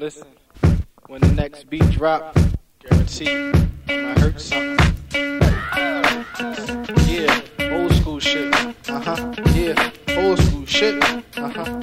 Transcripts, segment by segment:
Listen, when the next beat drop, guarantee I hurt something. Yeah, old school shit. Uh huh. Yeah, old school shit. Uh huh.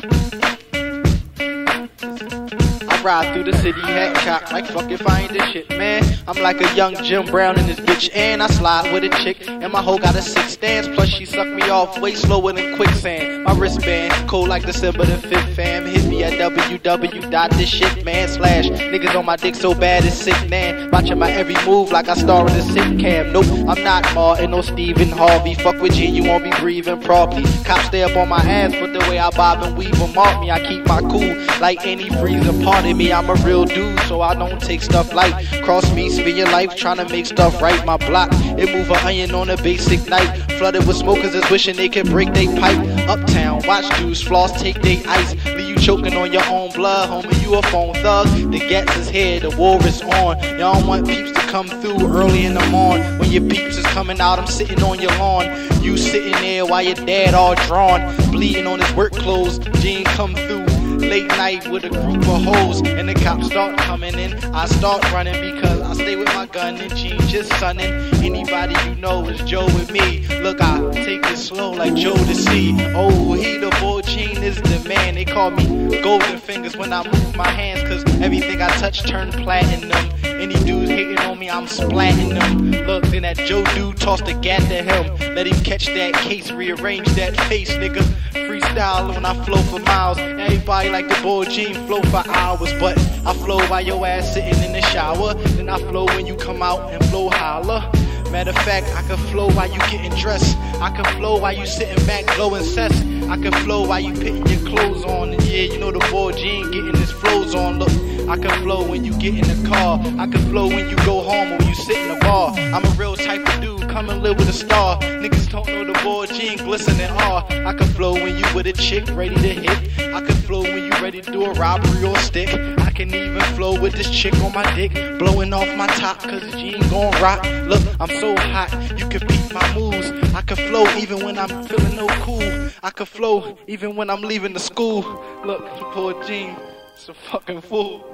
I ride through the city, hat cocked like fuck if I ain't this shit, man. I'm like a young Jim Brown in this bitch, and I slide with a chick, and my hoe got a six stance. Plus she suck me off way slower than quicksand. My wristband cold like December the fifth, fam. Hit www.thisshitman slash niggas on my dick so bad it's sick, man. Watching my every move like I star in a sitcam. Nope, I'm not Martin or Stephen Harvey. Fuck with G, you won't be breathing properly. Cops stay up on my ass, but the way I bob and weave them off me, I keep my cool like any freezing part of me. I'm a real dude, so I don't take stuff light. Cross me, spend your life trying to make stuff right. My block, it move an onion on a basic night. Flooded with smokers is wishing they could break they pipe. Uptown, watch dudes floss, take they ice. Leave you choking on your own blood, homie. You a phone thug. The gats is here, the war is on. Y'all want peeps to come through early in the morning. When your peeps is coming out, I'm sitting on your lawn. You sitting there while your dad all drawn, bleeding on his work clothes. Gene come through late night with a group of hoes, and the cops start coming in. I start running because I stay with my gun and Gene just sunning. Anybody you know is Joe with me. Look, I take it slow like Jodeci. Oh, he the boy, Gene is the man. They call me Golden Fingers when I move my hands, cause everything I touch turn platinum. Any dudes hating on me, I'm splatting them. Look, then that Joe dude tossed the gat to him. Let him catch that case, rearrange that face, nigga. Freestyle when I flow for miles. Everybody like the boy Gene flow for hours, but I flow while your ass sitting in the shower. Then I flow when you come out and flow holler. Matter of fact, I can flow while you getting dressed. I can flow while you sitting back glowing cess. I can flow while you putting your clothes on. And yeah, you know the boy Gene I can flow when you get in the car. I can flow when you go home or when you sit in the bar. I'm a real type of dude, come and live with a star. Niggas don't know the boy Gene glisten and awe. I can flow when you with a chick ready to hit. I can flow when you ready to do a robbery or stick. I can even flow with this chick on my dick, blowing off my top cause Gene gon' rock. Look, I'm so hot, you can beat my moves. I can flow even when I'm feeling no cool. I can flow even when I'm leaving the school. Look, poor Gene, it's a fucking fool.